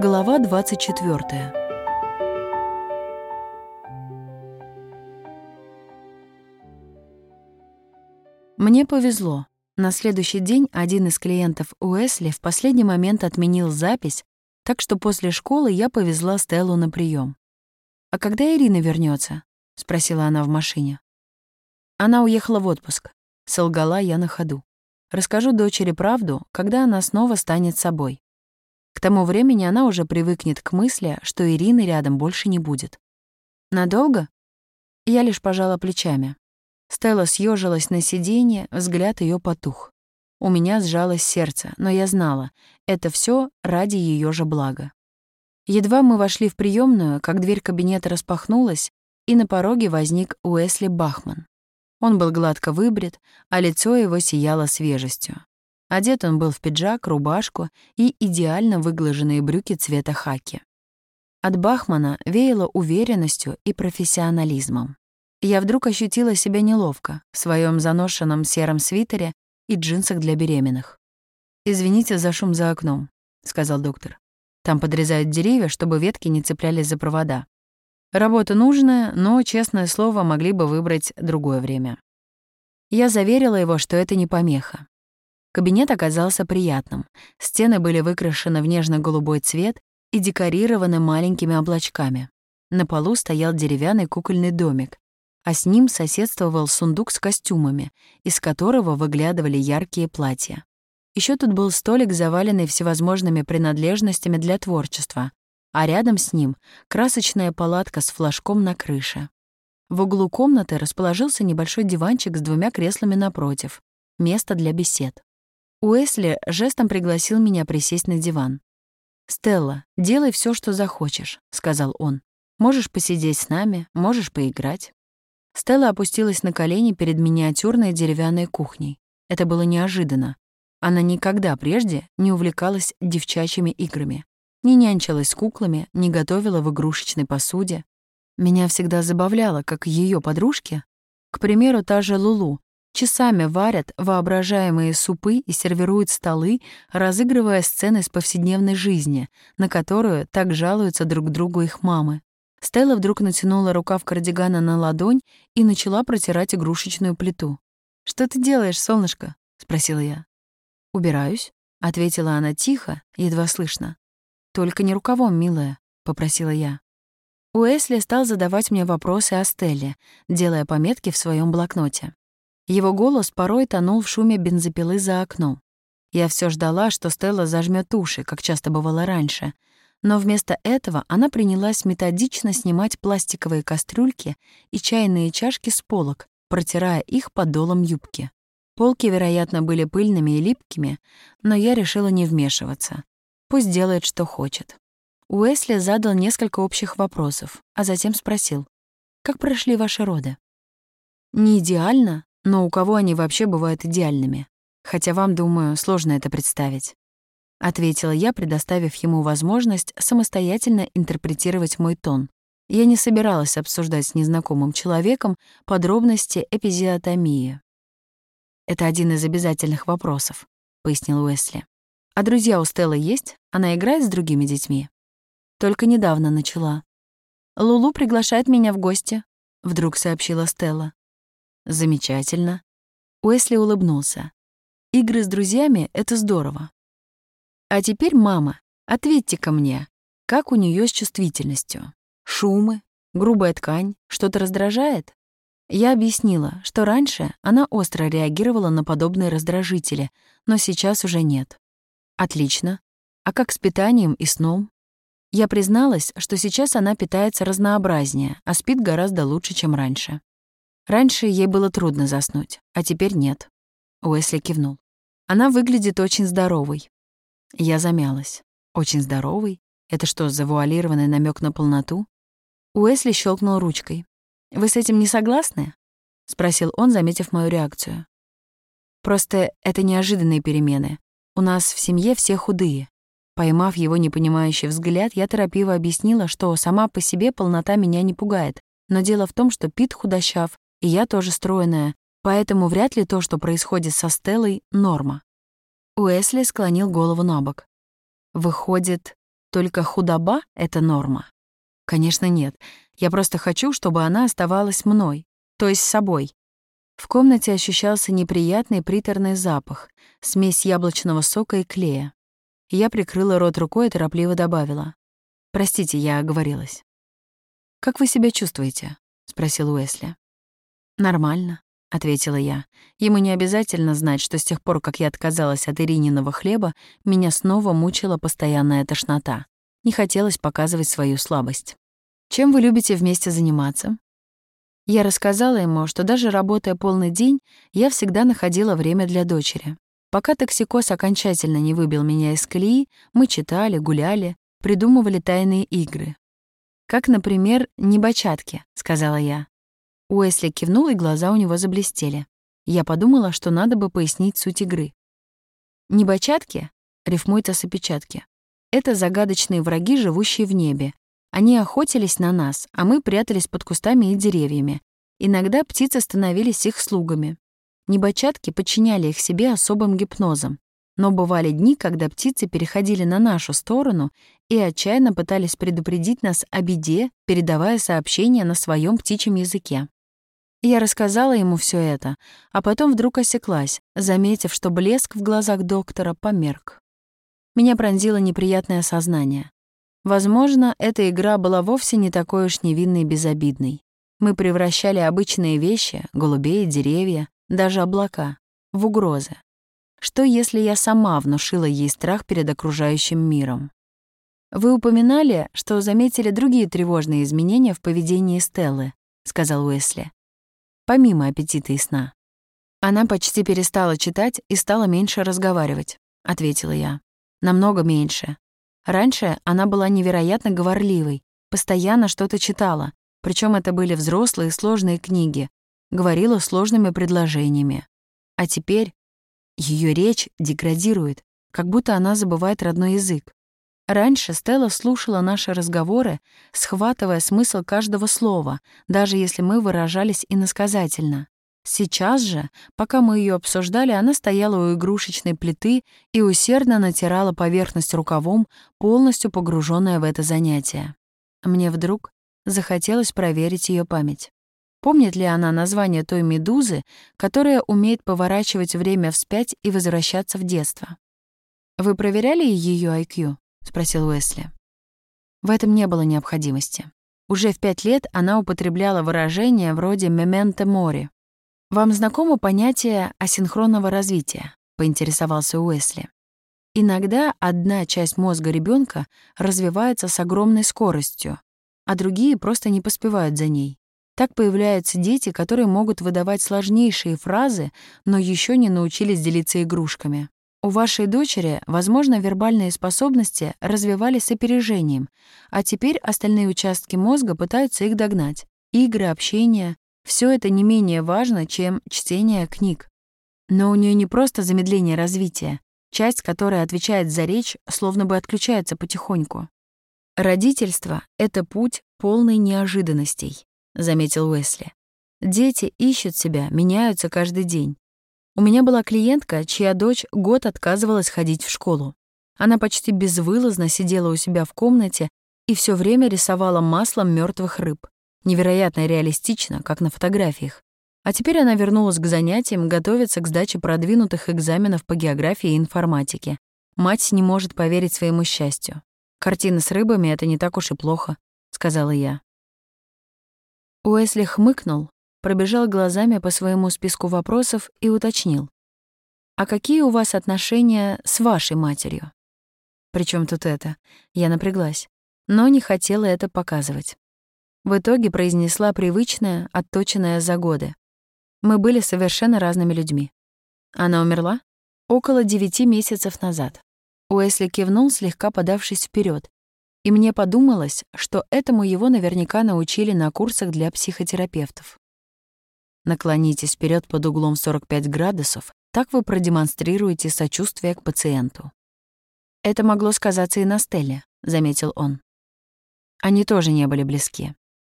Глава 24. Мне повезло. На следующий день один из клиентов Уэсли в последний момент отменил запись, так что после школы я повезла Стеллу на прием. «А когда Ирина вернется? спросила она в машине. Она уехала в отпуск. Солгала я на ходу. Расскажу дочери правду, когда она снова станет собой. К тому времени она уже привыкнет к мысли, что Ирины рядом больше не будет. Надолго? Я лишь пожала плечами. Стелла съежилась на сиденье, взгляд ее потух. У меня сжалось сердце, но я знала, это все ради ее же блага. Едва мы вошли в приемную, как дверь кабинета распахнулась, и на пороге возник Уэсли Бахман. Он был гладко выбрит, а лицо его сияло свежестью. Одет он был в пиджак, рубашку и идеально выглаженные брюки цвета хаки. От Бахмана веяло уверенностью и профессионализмом. Я вдруг ощутила себя неловко в своем заношенном сером свитере и джинсах для беременных. «Извините за шум за окном», — сказал доктор. «Там подрезают деревья, чтобы ветки не цеплялись за провода. Работа нужная, но, честное слово, могли бы выбрать другое время». Я заверила его, что это не помеха. Кабинет оказался приятным. Стены были выкрашены в нежно-голубой цвет и декорированы маленькими облачками. На полу стоял деревянный кукольный домик, а с ним соседствовал сундук с костюмами, из которого выглядывали яркие платья. Еще тут был столик, заваленный всевозможными принадлежностями для творчества, а рядом с ним — красочная палатка с флажком на крыше. В углу комнаты расположился небольшой диванчик с двумя креслами напротив, место для бесед. Уэсли жестом пригласил меня присесть на диван. «Стелла, делай все, что захочешь», — сказал он. «Можешь посидеть с нами, можешь поиграть». Стелла опустилась на колени перед миниатюрной деревянной кухней. Это было неожиданно. Она никогда прежде не увлекалась девчачьими играми. Не нянчилась с куклами, не готовила в игрушечной посуде. Меня всегда забавляло, как ее подружки, к примеру, та же Лулу, Часами варят воображаемые супы и сервируют столы, разыгрывая сцены из повседневной жизни, на которую так жалуются друг другу их мамы. Стелла вдруг натянула рукав кардигана на ладонь и начала протирать игрушечную плиту. «Что ты делаешь, солнышко?» — спросила я. «Убираюсь», — ответила она тихо, едва слышно. «Только не рукавом, милая», — попросила я. Уэсли стал задавать мне вопросы о Стелле, делая пометки в своем блокноте. Его голос порой тонул в шуме бензопилы за окном. Я все ждала, что Стелла зажмет уши, как часто бывало раньше, но вместо этого она принялась методично снимать пластиковые кастрюльки и чайные чашки с полок, протирая их подолом юбки. Полки, вероятно, были пыльными и липкими, но я решила не вмешиваться. Пусть делает, что хочет. Уэсли задал несколько общих вопросов, а затем спросил, «Как прошли ваши роды?» «Не идеально, но у кого они вообще бывают идеальными? Хотя вам, думаю, сложно это представить. Ответила я, предоставив ему возможность самостоятельно интерпретировать мой тон. Я не собиралась обсуждать с незнакомым человеком подробности эпизиотомии. «Это один из обязательных вопросов», — пояснил Уэсли. «А друзья у Стеллы есть? Она играет с другими детьми?» «Только недавно начала». «Лулу приглашает меня в гости», — вдруг сообщила Стелла. Замечательно. Уэсли улыбнулся. Игры с друзьями — это здорово. А теперь, мама, ответьте-ка мне, как у нее с чувствительностью? Шумы, грубая ткань, что-то раздражает? Я объяснила, что раньше она остро реагировала на подобные раздражители, но сейчас уже нет. Отлично. А как с питанием и сном? Я призналась, что сейчас она питается разнообразнее, а спит гораздо лучше, чем раньше. Раньше ей было трудно заснуть, а теперь нет. Уэсли кивнул. Она выглядит очень здоровой. Я замялась. Очень здоровый? Это что, завуалированный намек на полноту? Уэсли щелкнул ручкой. «Вы с этим не согласны?» — спросил он, заметив мою реакцию. «Просто это неожиданные перемены. У нас в семье все худые». Поймав его непонимающий взгляд, я торопиво объяснила, что сама по себе полнота меня не пугает, но дело в том, что Пит худощав, и я тоже стройная, поэтому вряд ли то, что происходит со Стеллой, — норма. Уэсли склонил голову на бок. Выходит, Только худоба — это норма? Конечно, нет. Я просто хочу, чтобы она оставалась мной, то есть собой. В комнате ощущался неприятный приторный запах, смесь яблочного сока и клея. Я прикрыла рот рукой и торопливо добавила. «Простите, я оговорилась». «Как вы себя чувствуете?» — спросил Уэсли. «Нормально», — ответила я. Ему не обязательно знать, что с тех пор, как я отказалась от Ирининого хлеба, меня снова мучила постоянная тошнота. Не хотелось показывать свою слабость. «Чем вы любите вместе заниматься?» Я рассказала ему, что даже работая полный день, я всегда находила время для дочери. Пока токсикоз окончательно не выбил меня из колеи, мы читали, гуляли, придумывали тайные игры. «Как, например, «Небочатки», — сказала я. Уэсли кивнул, и глаза у него заблестели. Я подумала, что надо бы пояснить суть игры. Небочатки рифмуется с опечатки. Это загадочные враги, живущие в небе, они охотились на нас, а мы прятались под кустами и деревьями. Иногда птицы становились их слугами. Небочатки подчиняли их себе особым гипнозом. Но бывали дни, когда птицы переходили на нашу сторону и отчаянно пытались предупредить нас о беде, передавая сообщения на своем птичьем языке. Я рассказала ему все это, а потом вдруг осеклась, заметив, что блеск в глазах доктора померк. Меня пронзило неприятное сознание. Возможно, эта игра была вовсе не такой уж невинной и безобидной. Мы превращали обычные вещи, голубей, деревья, даже облака, в угрозы. Что, если я сама внушила ей страх перед окружающим миром? «Вы упоминали, что заметили другие тревожные изменения в поведении Стеллы», — сказал Уэсли. «Помимо аппетита и сна». «Она почти перестала читать и стала меньше разговаривать», — ответила я. «Намного меньше. Раньше она была невероятно говорливой, постоянно что-то читала, причем это были взрослые сложные книги, говорила сложными предложениями. А теперь ее речь деградирует, как будто она забывает родной язык. Раньше Стелла слушала наши разговоры, схватывая смысл каждого слова, даже если мы выражались иносказательно. Сейчас же, пока мы ее обсуждали, она стояла у игрушечной плиты и усердно натирала поверхность рукавом, полностью погруженная в это занятие. Мне вдруг захотелось проверить ее память. Помнит ли она название той медузы, которая умеет поворачивать время вспять и возвращаться в детство? «Вы проверяли ее IQ?» — спросил Уэсли. В этом не было необходимости. Уже в пять лет она употребляла выражения вроде «мементо мори», «Вам знакомо понятие асинхронного развития?» — поинтересовался Уэсли. Иногда одна часть мозга ребенка развивается с огромной скоростью, а другие просто не поспевают за ней. Так появляются дети, которые могут выдавать сложнейшие фразы, но еще не научились делиться игрушками. У вашей дочери, возможно, вербальные способности развивались с опережением, а теперь остальные участки мозга пытаются их догнать. Игры, общение, все это не менее важно, чем чтение книг. Но у нее не просто замедление развития, часть, которая отвечает за речь, словно бы отключается потихоньку. «Родительство — это путь полный неожиданностей», — заметил Уэсли. «Дети ищут себя, меняются каждый день. У меня была клиентка, чья дочь год отказывалась ходить в школу. Она почти безвылазно сидела у себя в комнате и все время рисовала маслом мертвых рыб. Невероятно реалистично, как на фотографиях. А теперь она вернулась к занятиям, готовится к сдаче продвинутых экзаменов по географии и информатике. Мать не может поверить своему счастью. «Картины с рыбами — это не так уж и плохо», — сказала я. Уэсли хмыкнул, пробежал глазами по своему списку вопросов и уточнил. «А какие у вас отношения с вашей матерью?» Причем тут это? Я напряглась, но не хотела это показывать. В итоге произнесла привычное, отточенное за годы. Мы были совершенно разными людьми. Она умерла около девяти месяцев назад. Уэсли кивнул, слегка подавшись вперед, и мне подумалось, что этому его наверняка научили на курсах для психотерапевтов. Наклонитесь вперед под углом 45 градусов, так вы продемонстрируете сочувствие к пациенту. Это могло сказаться и на Стелле, заметил он. Они тоже не были близки.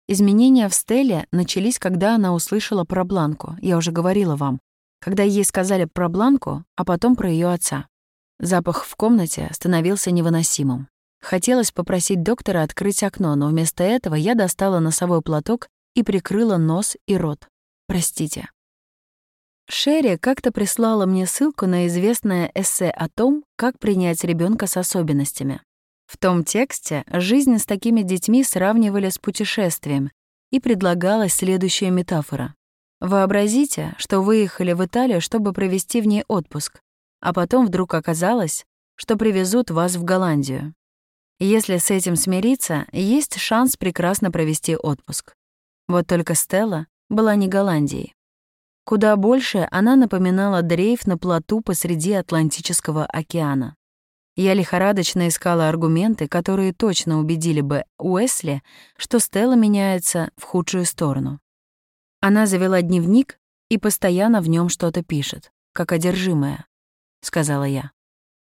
Изменения в Стелле начались, когда она услышала про Бланку, я уже говорила вам, когда ей сказали про Бланку, а потом про ее отца. Запах в комнате становился невыносимым. Хотелось попросить доктора открыть окно, но вместо этого я достала носовой платок и прикрыла нос и рот. Простите. Шерри как-то прислала мне ссылку на известное эссе о том, как принять ребенка с особенностями. В том тексте жизнь с такими детьми сравнивали с путешествием, и предлагалась следующая метафора. Вообразите, что выехали в Италию, чтобы провести в ней отпуск, а потом вдруг оказалось, что привезут вас в Голландию. Если с этим смириться, есть шанс прекрасно провести отпуск. Вот только Стелла была не Голландией. Куда больше она напоминала дрейф на плоту посреди Атлантического океана. Я лихорадочно искала аргументы, которые точно убедили бы Уэсли, что Стелла меняется в худшую сторону. Она завела дневник и постоянно в нем что-то пишет, как одержимая, — сказала я.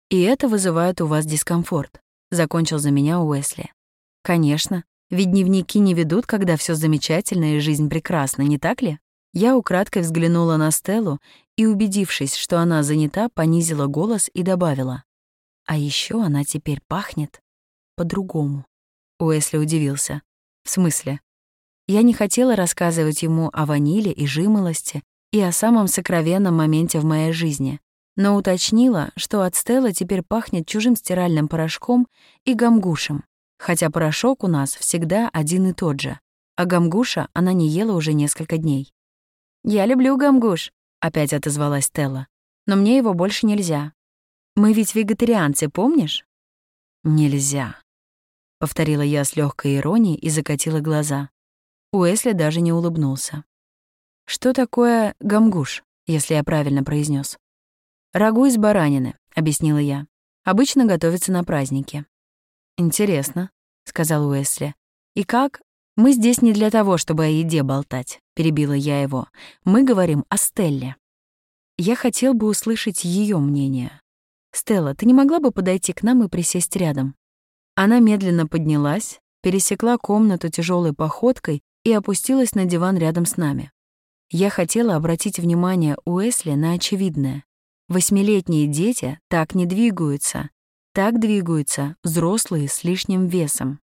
И это вызывает у вас дискомфорт, — закончил за меня Уэсли. Конечно, ведь дневники не ведут, когда все замечательно и жизнь прекрасна, не так ли? Я украдкой взглянула на Стеллу и, убедившись, что она занята, понизила голос и добавила. «А еще она теперь пахнет по-другому». Уэсли удивился. «В смысле?» Я не хотела рассказывать ему о ваниле и жимолости и о самом сокровенном моменте в моей жизни, но уточнила, что от Стелла теперь пахнет чужим стиральным порошком и гамгушем, хотя порошок у нас всегда один и тот же, а гамгуша она не ела уже несколько дней. «Я люблю гамгуш», — опять отозвалась Стелла. «Но мне его больше нельзя. Мы ведь вегетарианцы, помнишь?» «Нельзя», — повторила я с легкой иронией и закатила глаза. Уэсли даже не улыбнулся. «Что такое гамгуш, если я правильно произнес? «Рагу из баранины», — объяснила я. «Обычно готовится на праздники». «Интересно», — сказал Уэсли. «И как «Мы здесь не для того, чтобы о еде болтать», — перебила я его. «Мы говорим о Стелле». Я хотел бы услышать ее мнение. «Стелла, ты не могла бы подойти к нам и присесть рядом?» Она медленно поднялась, пересекла комнату тяжелой походкой и опустилась на диван рядом с нами. Я хотела обратить внимание Уэсли на очевидное. Восьмилетние дети так не двигаются. Так двигаются взрослые с лишним весом.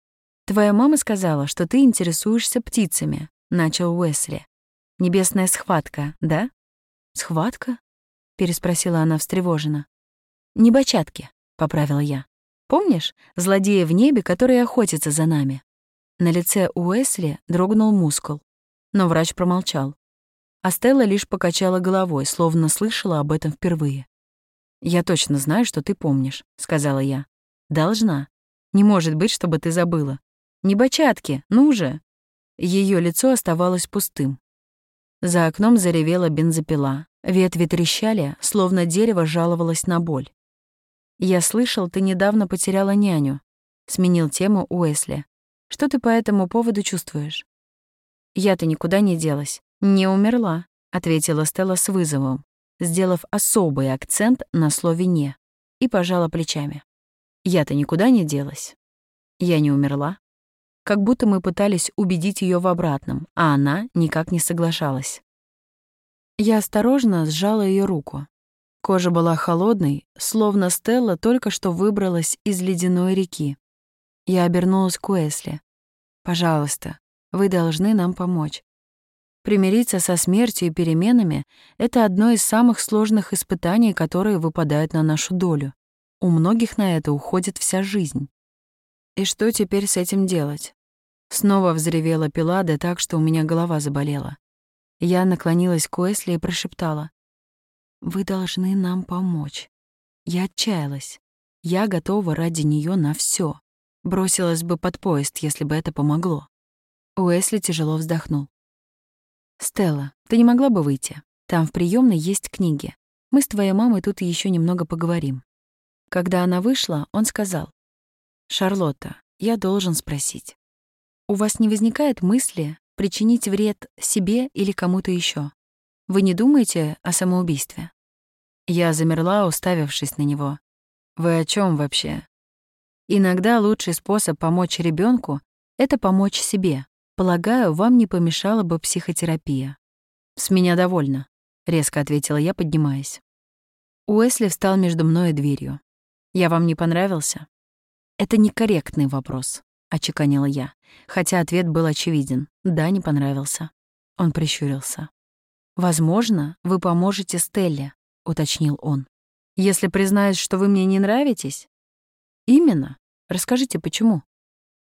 «Твоя мама сказала, что ты интересуешься птицами», — начал Уэсли. «Небесная схватка, да?» «Схватка?» — переспросила она встревоженно. «Не бочатки», — поправила я. «Помнишь, злодеи в небе, которые охотятся за нами?» На лице Уэсли дрогнул мускул, но врач промолчал. А Стелла лишь покачала головой, словно слышала об этом впервые. «Я точно знаю, что ты помнишь», — сказала я. «Должна. Не может быть, чтобы ты забыла. Не бочатки, ну же!» Ее лицо оставалось пустым. За окном заревела бензопила. Ветви трещали, словно дерево жаловалось на боль. «Я слышал, ты недавно потеряла няню», — сменил тему Уэсли. «Что ты по этому поводу чувствуешь?» «Я-то никуда не делась. Не умерла», — ответила Стелла с вызовом, сделав особый акцент на слове «не», и пожала плечами. «Я-то никуда не делась. Я не умерла как будто мы пытались убедить ее в обратном, а она никак не соглашалась. Я осторожно сжала ее руку. Кожа была холодной, словно Стелла только что выбралась из ледяной реки. Я обернулась к Уэсли. «Пожалуйста, вы должны нам помочь. Примириться со смертью и переменами — это одно из самых сложных испытаний, которые выпадают на нашу долю. У многих на это уходит вся жизнь. И что теперь с этим делать? Снова взревела Пилада так, что у меня голова заболела. Я наклонилась к Уэсли и прошептала. «Вы должны нам помочь». Я отчаялась. Я готова ради нее на все. Бросилась бы под поезд, если бы это помогло. Уэсли тяжело вздохнул. «Стелла, ты не могла бы выйти? Там в приемной есть книги. Мы с твоей мамой тут еще немного поговорим». Когда она вышла, он сказал. «Шарлотта, я должен спросить. У вас не возникает мысли причинить вред себе или кому-то еще? Вы не думаете о самоубийстве?» Я замерла, уставившись на него. «Вы о чем вообще?» «Иногда лучший способ помочь ребенку это помочь себе. Полагаю, вам не помешала бы психотерапия». «С меня довольно», — резко ответила я, поднимаясь. Уэсли встал между мной и дверью. «Я вам не понравился?» «Это некорректный вопрос», — очеканила я, хотя ответ был очевиден. «Да, не понравился». Он прищурился. «Возможно, вы поможете Стелле», — уточнил он. «Если признаюсь, что вы мне не нравитесь?» «Именно. Расскажите, почему?»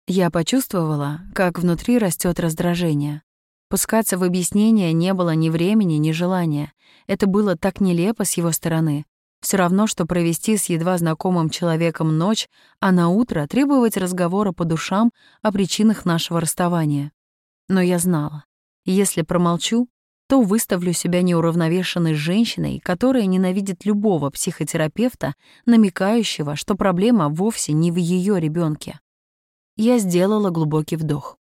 Я почувствовала, как внутри растет раздражение. Пускаться в объяснение не было ни времени, ни желания. Это было так нелепо с его стороны. Все равно, что провести с едва знакомым человеком ночь, а на утро требовать разговора по душам о причинах нашего расставания. Но я знала, если промолчу, то выставлю себя неуравновешенной женщиной, которая ненавидит любого психотерапевта, намекающего, что проблема вовсе не в ее ребенке. Я сделала глубокий вдох.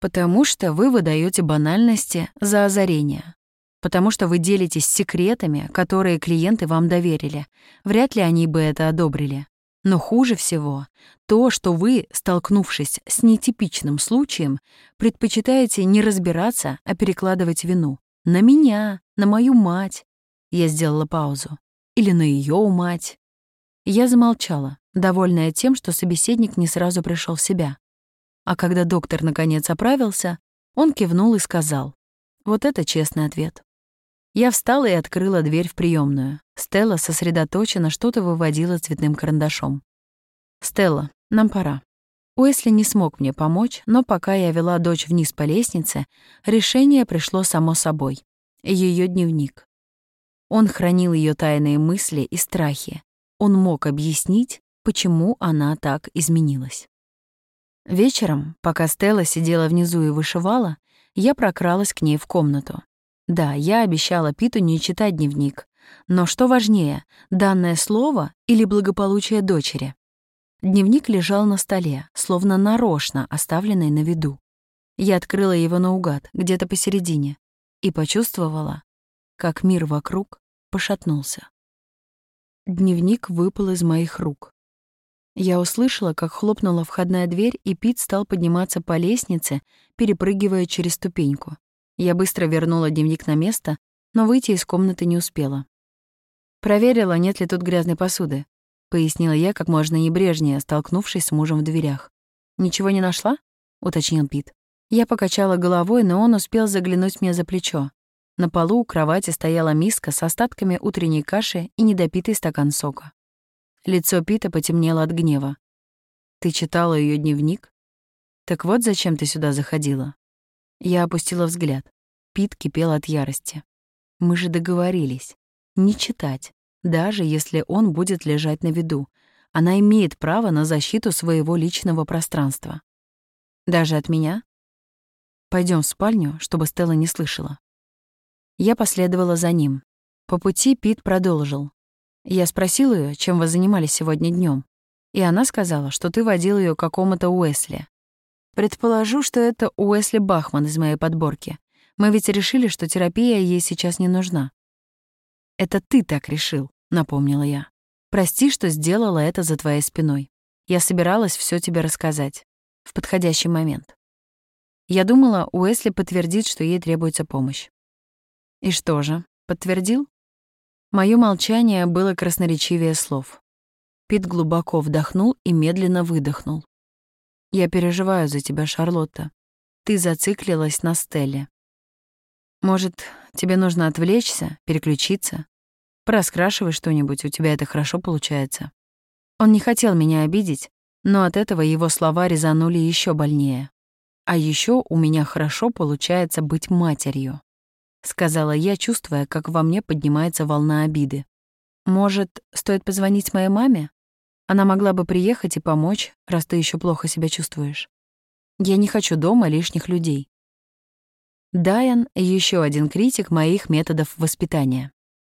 Потому что вы выдаете банальности за озарение. Потому что вы делитесь секретами, которые клиенты вам доверили. Вряд ли они бы это одобрили. Но хуже всего то, что вы, столкнувшись с нетипичным случаем, предпочитаете не разбираться, а перекладывать вину. На меня, на мою мать. Я сделала паузу. Или на ее мать. Я замолчала, довольная тем, что собеседник не сразу пришел в себя. А когда доктор наконец оправился, он кивнул и сказал. Вот это честный ответ. Я встала и открыла дверь в приемную. Стелла сосредоточенно что-то выводила цветным карандашом. «Стелла, нам пора». Уэсли не смог мне помочь, но пока я вела дочь вниз по лестнице, решение пришло само собой. Ее дневник. Он хранил ее тайные мысли и страхи. Он мог объяснить, почему она так изменилась. Вечером, пока Стелла сидела внизу и вышивала, я прокралась к ней в комнату. Да, я обещала Питу не читать дневник. Но что важнее, данное слово или благополучие дочери? Дневник лежал на столе, словно нарочно оставленный на виду. Я открыла его наугад, где-то посередине, и почувствовала, как мир вокруг пошатнулся. Дневник выпал из моих рук. Я услышала, как хлопнула входная дверь, и Пит стал подниматься по лестнице, перепрыгивая через ступеньку. Я быстро вернула дневник на место, но выйти из комнаты не успела. «Проверила, нет ли тут грязной посуды», — пояснила я как можно небрежнее, столкнувшись с мужем в дверях. «Ничего не нашла?» — уточнил Пит. Я покачала головой, но он успел заглянуть мне за плечо. На полу у кровати стояла миска с остатками утренней каши и недопитый стакан сока. Лицо Пита потемнело от гнева. «Ты читала ее дневник? Так вот зачем ты сюда заходила?» Я опустила взгляд. Пит кипел от ярости. «Мы же договорились. Не читать, даже если он будет лежать на виду. Она имеет право на защиту своего личного пространства. Даже от меня? Пойдем в спальню, чтобы Стелла не слышала». Я последовала за ним. По пути Пит продолжил. Я спросил ее, чем вы занимались сегодня днем, и она сказала, что ты водил ее к какому-то Уэсли. Предположу, что это Уэсли Бахман из моей подборки. Мы ведь решили, что терапия ей сейчас не нужна. Это ты так решил, напомнила я. Прости, что сделала это за твоей спиной. Я собиралась все тебе рассказать. В подходящий момент. Я думала, Уэсли подтвердит, что ей требуется помощь. И что же, подтвердил? Моё молчание было красноречивее слов. Пит глубоко вдохнул и медленно выдохнул. «Я переживаю за тебя, Шарлотта. Ты зациклилась на Стелле. Может, тебе нужно отвлечься, переключиться? Пораскрашивай что-нибудь, у тебя это хорошо получается». Он не хотел меня обидеть, но от этого его слова резанули еще больнее. А еще у меня хорошо получается быть матерью. — сказала я, чувствуя, как во мне поднимается волна обиды. «Может, стоит позвонить моей маме? Она могла бы приехать и помочь, раз ты еще плохо себя чувствуешь. Я не хочу дома лишних людей». Дайан — еще один критик моих методов воспитания.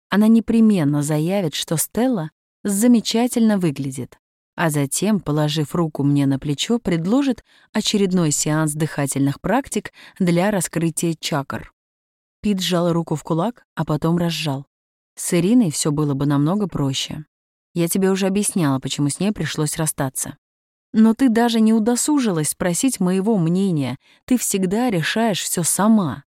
Она непременно заявит, что Стелла замечательно выглядит, а затем, положив руку мне на плечо, предложит очередной сеанс дыхательных практик для раскрытия чакр. Пит сжал руку в кулак, а потом разжал. С Ириной все было бы намного проще. Я тебе уже объясняла, почему с ней пришлось расстаться. Но ты даже не удосужилась спросить моего мнения. Ты всегда решаешь все сама.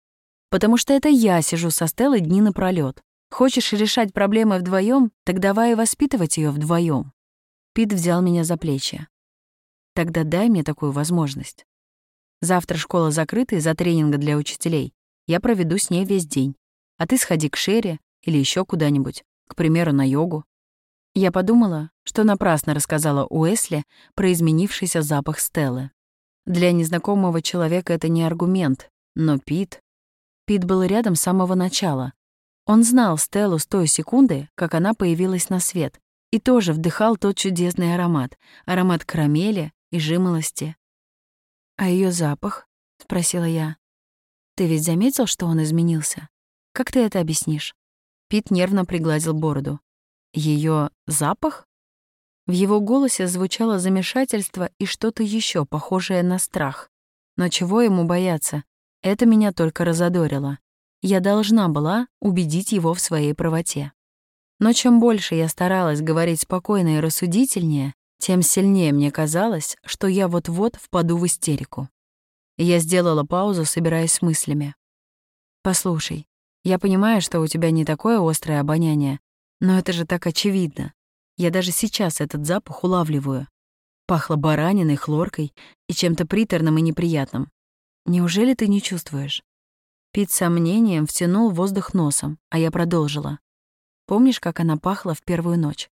Потому что это я сижу со Стеллой дни напролёт. Хочешь решать проблемы вдвоем, так давай и воспитывать ее вдвоем. Пит взял меня за плечи. Тогда дай мне такую возможность. Завтра школа закрыта из-за тренинга для учителей. Я проведу с ней весь день. А ты сходи к Шере или еще куда-нибудь, к примеру, на йогу. Я подумала, что напрасно рассказала Уэсли про изменившийся запах Стеллы. Для незнакомого человека это не аргумент, но Пит... Пит был рядом с самого начала. Он знал Стеллу с той секунды, как она появилась на свет, и тоже вдыхал тот чудесный аромат, аромат карамели и жимолости. «А ее запах?» — спросила я. «Ты ведь заметил, что он изменился? Как ты это объяснишь?» Пит нервно пригладил бороду. Ее запах? В его голосе звучало замешательство и что-то еще похожее на страх. Но чего ему бояться? Это меня только разодорило. Я должна была убедить его в своей правоте. Но чем больше я старалась говорить спокойно и рассудительнее, тем сильнее мне казалось, что я вот-вот впаду в истерику. Я сделала паузу, собираясь с мыслями. «Послушай, я понимаю, что у тебя не такое острое обоняние, но это же так очевидно. Я даже сейчас этот запах улавливаю. Пахло бараниной, хлоркой и чем-то приторным и неприятным. Неужели ты не чувствуешь?» Пит сомнением втянул воздух носом, а я продолжила. «Помнишь, как она пахла в первую ночь?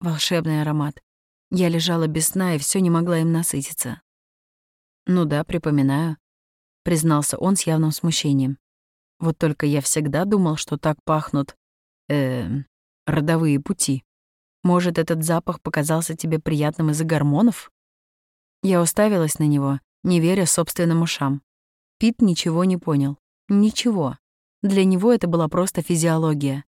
Волшебный аромат. Я лежала без сна и все не могла им насытиться. «Ну да, припоминаю», — признался он с явным смущением. «Вот только я всегда думал, что так пахнут... э родовые пути. Может, этот запах показался тебе приятным из-за гормонов?» Я уставилась на него, не веря собственным ушам. Пит ничего не понял. Ничего. Для него это была просто физиология.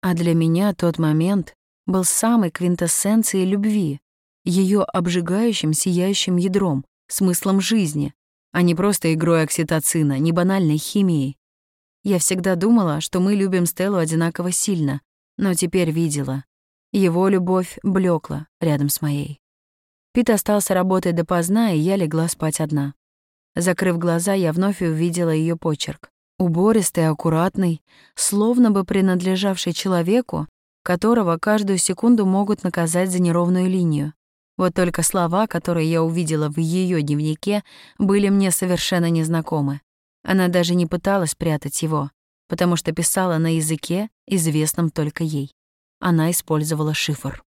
А для меня тот момент был самой квинтэссенцией любви, ее обжигающим сияющим ядром, смыслом жизни, а не просто игрой окситоцина, не банальной химией. Я всегда думала, что мы любим Стеллу одинаково сильно, но теперь видела. Его любовь блекла рядом с моей. Пит остался работать допоздна, и я легла спать одна. Закрыв глаза, я вновь увидела ее почерк. Убористый, аккуратный, словно бы принадлежавший человеку, которого каждую секунду могут наказать за неровную линию. Вот только слова, которые я увидела в ее дневнике, были мне совершенно незнакомы. Она даже не пыталась прятать его, потому что писала на языке, известном только ей. Она использовала шифр.